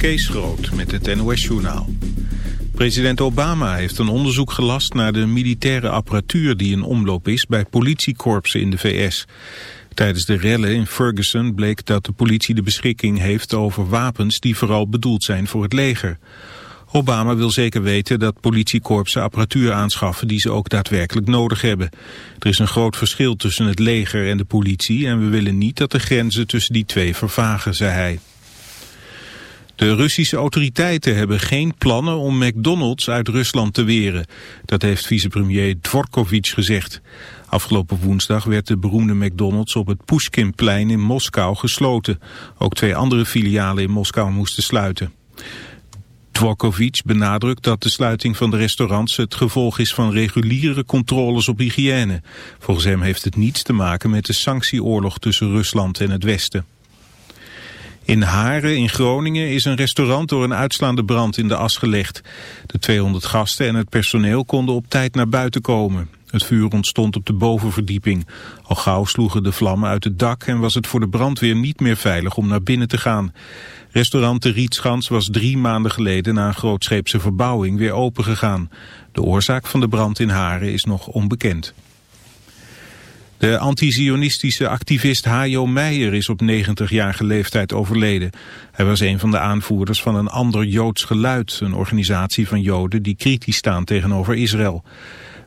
Kees Groot met het NOS-journaal. President Obama heeft een onderzoek gelast naar de militaire apparatuur die in omloop is bij politiekorpsen in de VS. Tijdens de rellen in Ferguson bleek dat de politie de beschikking heeft over wapens die vooral bedoeld zijn voor het leger. Obama wil zeker weten dat politiekorpsen apparatuur aanschaffen die ze ook daadwerkelijk nodig hebben. Er is een groot verschil tussen het leger en de politie en we willen niet dat de grenzen tussen die twee vervagen, zei hij. De Russische autoriteiten hebben geen plannen om McDonald's uit Rusland te weren. Dat heeft vicepremier Dvorkovic gezegd. Afgelopen woensdag werd de beroemde McDonald's op het Pushkinplein in Moskou gesloten. Ook twee andere filialen in Moskou moesten sluiten. Dvorkovic benadrukt dat de sluiting van de restaurants het gevolg is van reguliere controles op hygiëne. Volgens hem heeft het niets te maken met de sanctieoorlog tussen Rusland en het Westen. In Haren in Groningen is een restaurant door een uitslaande brand in de as gelegd. De 200 gasten en het personeel konden op tijd naar buiten komen. Het vuur ontstond op de bovenverdieping. Al gauw sloegen de vlammen uit het dak en was het voor de brandweer niet meer veilig om naar binnen te gaan. Restaurant de Rietschans was drie maanden geleden na een grootscheepse verbouwing weer opengegaan. De oorzaak van de brand in Haren is nog onbekend. De anti-Zionistische activist Hajo Meijer is op 90-jarige leeftijd overleden. Hij was een van de aanvoerders van een ander Joods geluid, een organisatie van Joden die kritisch staan tegenover Israël.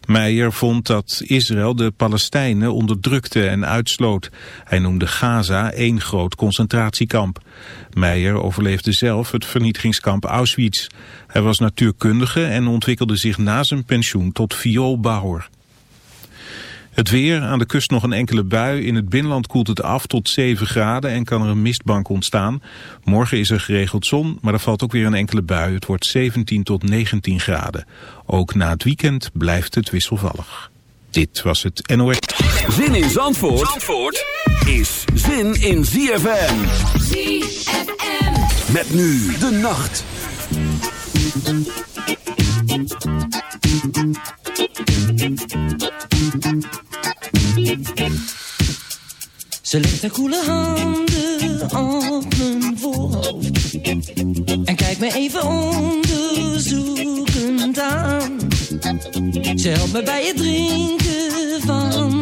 Meijer vond dat Israël de Palestijnen onderdrukte en uitsloot. Hij noemde Gaza één groot concentratiekamp. Meijer overleefde zelf het vernietigingskamp Auschwitz. Hij was natuurkundige en ontwikkelde zich na zijn pensioen tot vioolbouwer. Het weer, aan de kust nog een enkele bui. In het binnenland koelt het af tot 7 graden en kan er een mistbank ontstaan. Morgen is er geregeld zon, maar er valt ook weer een enkele bui. Het wordt 17 tot 19 graden. Ook na het weekend blijft het wisselvallig. Dit was het NOS. Zin in Zandvoort, Zandvoort is zin in ZFM. ZFM. Met nu de nacht. Ze legt haar koele handen op mijn voorhoofd En kijkt me even onderzoekend aan. Ze helpt me bij het drinken van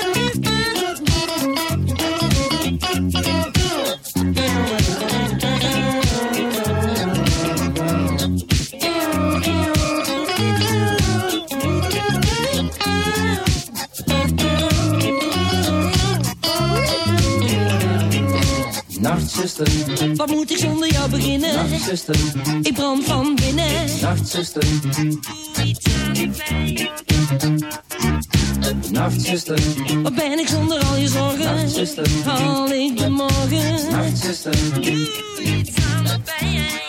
Nachtzuster, Wat moet ik zonder jou beginnen? Nachtzuster, Ik brand van binnen. Nachtzuster, Doe iets aan de pijn. Nachtzuster, Wat ben ik zonder al je zorgen? Nachtzuster, Haal ik de morgen? Nachtzuster, Doe iets aan de pijn.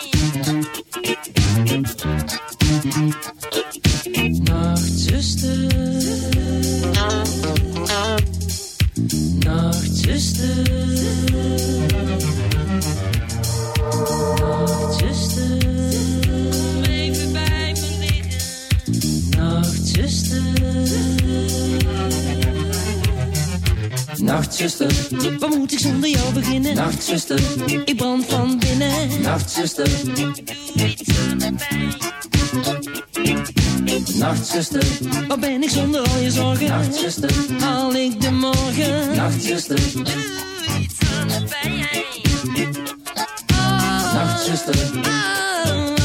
Nachtzuster, ik brand van binnen. Nachtzuster, Nachtzuster, waar ben ik zonder al je zorgen? Nachtzuster, haal ik de morgen? Nachtzuster, doe iets aan de pijn. Oh. Nachtzuster, oh.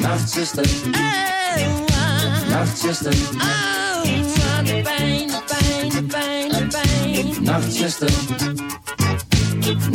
Nachtzuster, oh. Nachtzuster, oh. iets de pijn, de pijn, de pijn, de pijn. Nachtzuster.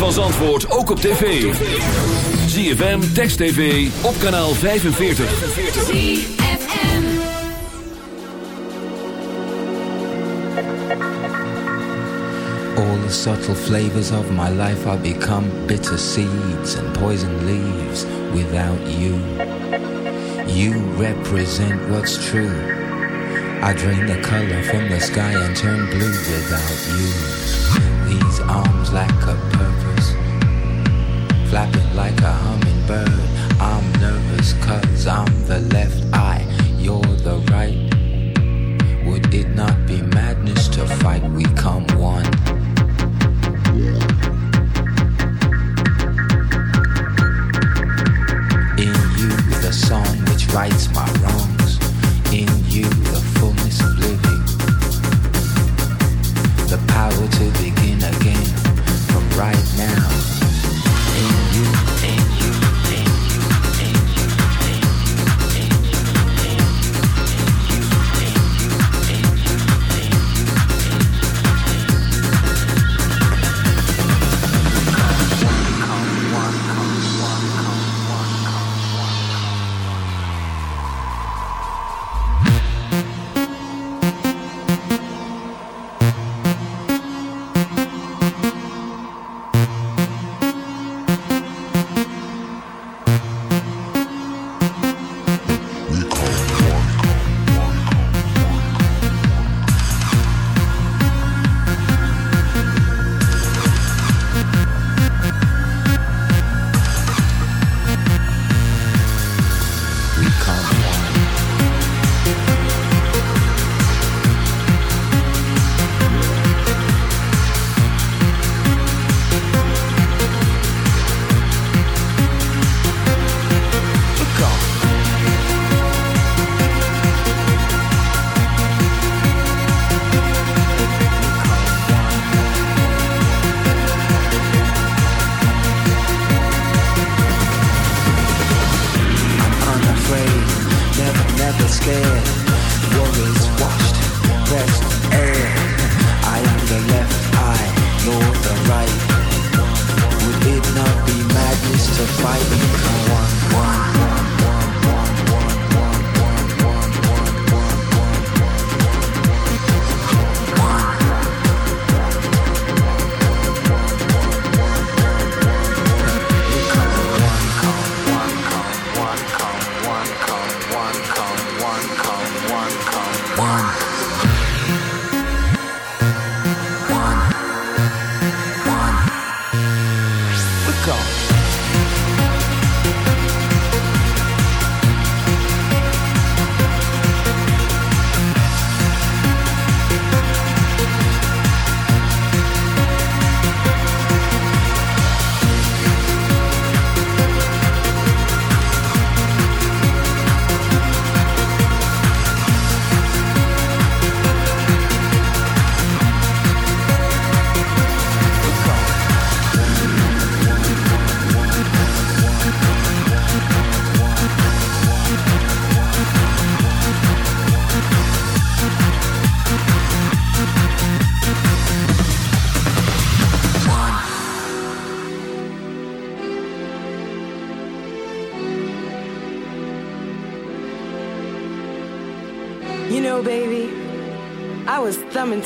van antwoord ook op tv. ZFM, Text TV, op kanaal 45. All the subtle flavors of my life are become bitter seeds and poison leaves without you. You represent what's true. I drain the color from the sky and turn blue without you. These arms lack like a purpose. flapping like a hummingbird. I'm nervous cause I'm the left eye, you're the right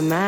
jamais.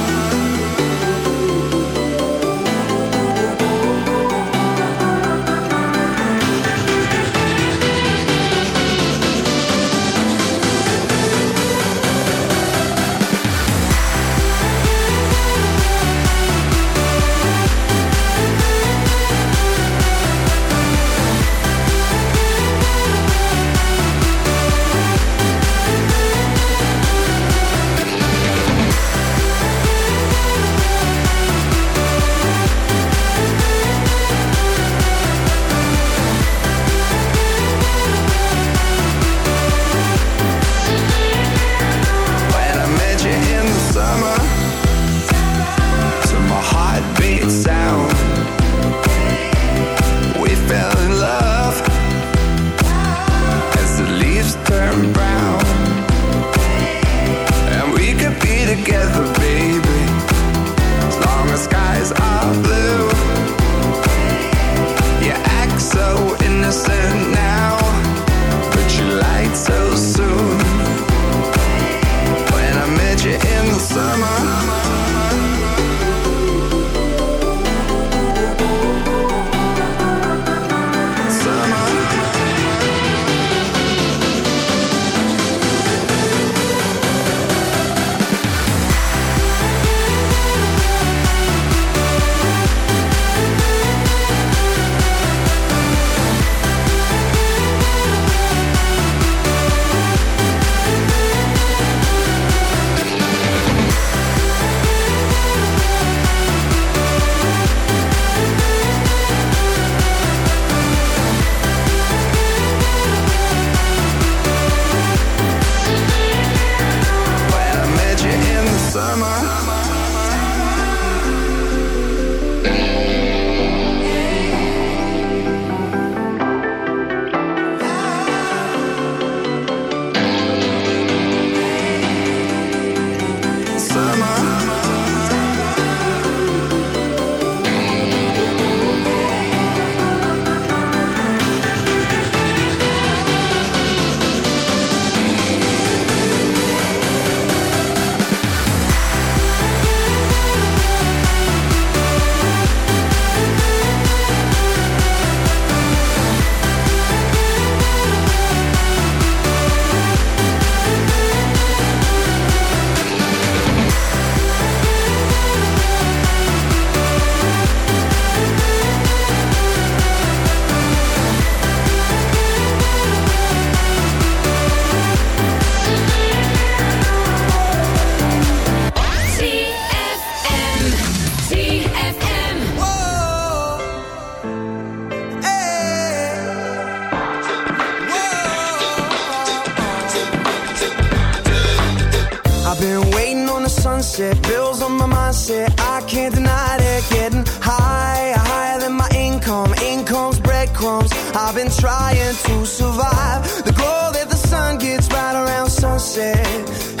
Bills on my mind, mindset. I can't deny it. Getting higher, higher than my income. Income's breadcrumbs. I've been trying to survive. The glow that the sun gets right around sunset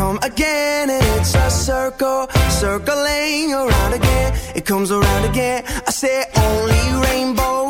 come again. And it's a circle circling around again. It comes around again. I say only rainbow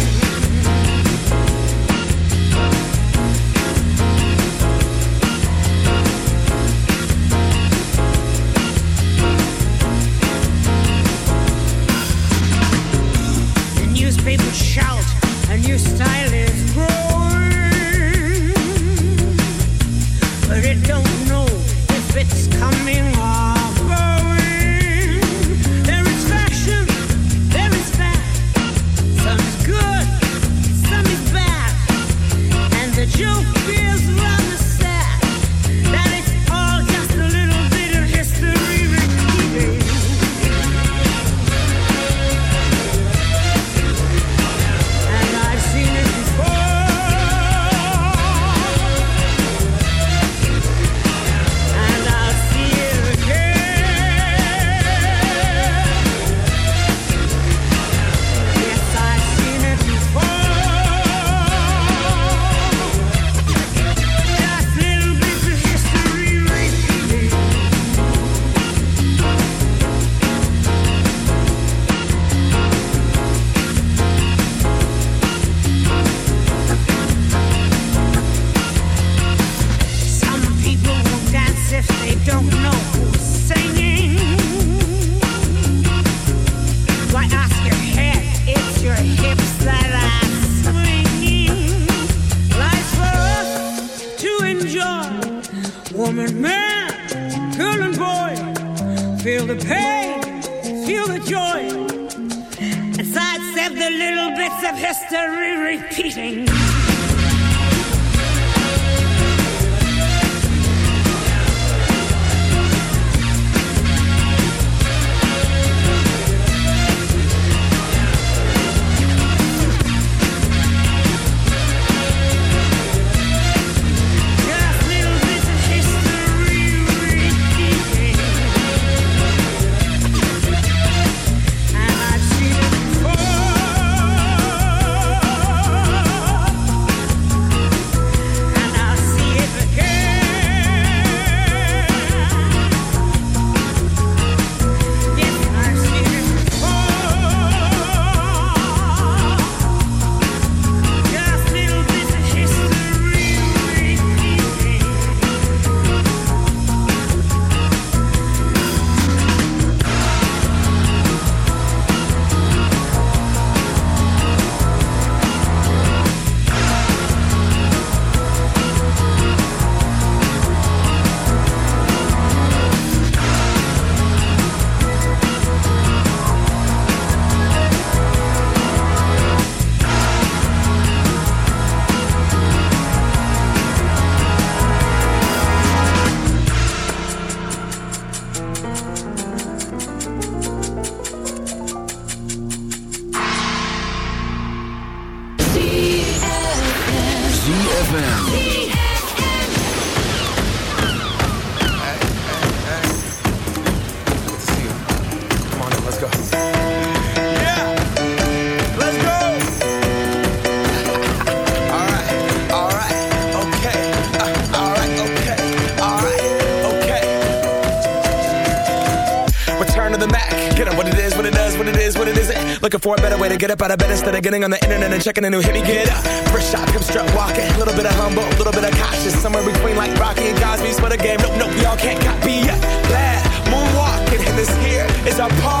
Get up out of bed instead of getting on the internet and checking a new hit. Me get up. First shot, come strut walking. A little bit of humble, a little bit of cautious. Somewhere between like Rocky and Cosby's for the game. Nope, nope, y'all can't copy yet. Bad moonwalking, and this here is our party.